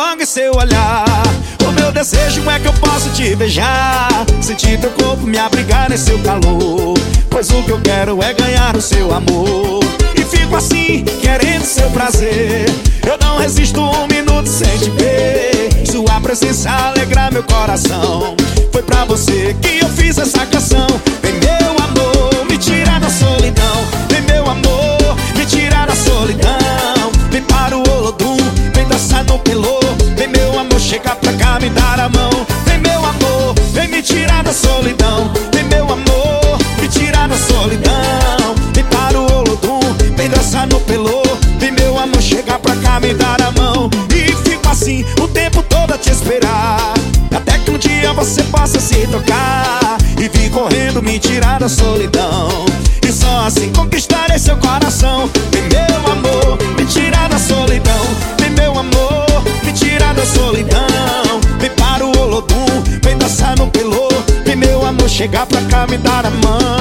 logo seu olhar. O meu desejo é que eu possa te beijar. Sentir teu corpo me abrigar em seu calor. Pois o que eu quero é ganhar o seu amor. E fico assim, querendo seu prazer. Eu não resisto um minuto sem te ver. Sua presença alegra meu coração. Foi pra você que eu fiz essa canção correndo, me tirar da solidão. E só assim conquistarei seu coração. Vem meu amor, me tirar da solidão. Vem meu amor, me tirar da solidão. Vem para o Olodum, vem dançar no pelô. Vem meu amor, chegar pra cá, me dar a mão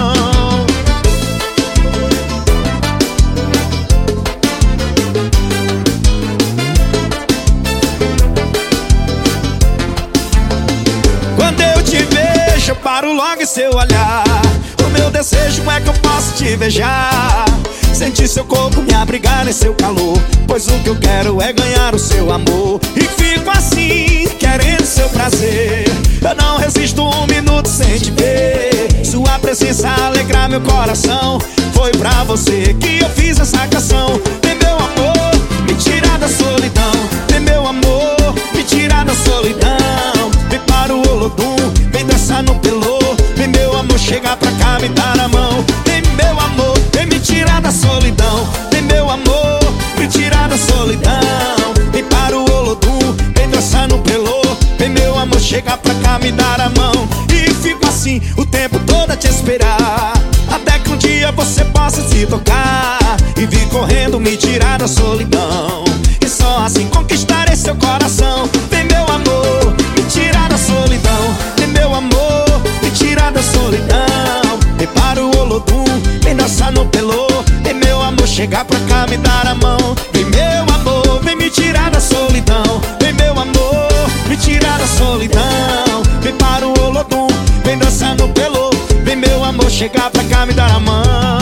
paro logo seu olhar. O meu desejo é que eu possa te beijar. Sentir seu corpo me abrigar em seu calor. Pois o que eu quero é ganhar o seu amor. E fico assim, querendo seu prazer. Eu não resisto um minuto sem te ver. Sua presença alegra meu coração. Foi pra você que eu fiz essa canção. Vem meu amor, me tirar da solidão. Vem meu amor, me tirar da solidão. Vem para o Olodum, a mão E fico assim, o tempo todo a te esperar. Até que um dia você possa se tocar E vir correndo, me tirar da solidão. E só assim conquistarei seu coração. Vem meu amor, me tirar da solidão. Vem meu amor, me tirar da solidão. Vem para o Olodum, vem dançar no pelô Vem meu amor, chegar pra cá, me dar a mão. Vem meu amor, vem me tirar da solidão. Vem meu amor, me tirar da solidão Chegar pra cá, me dar a mão.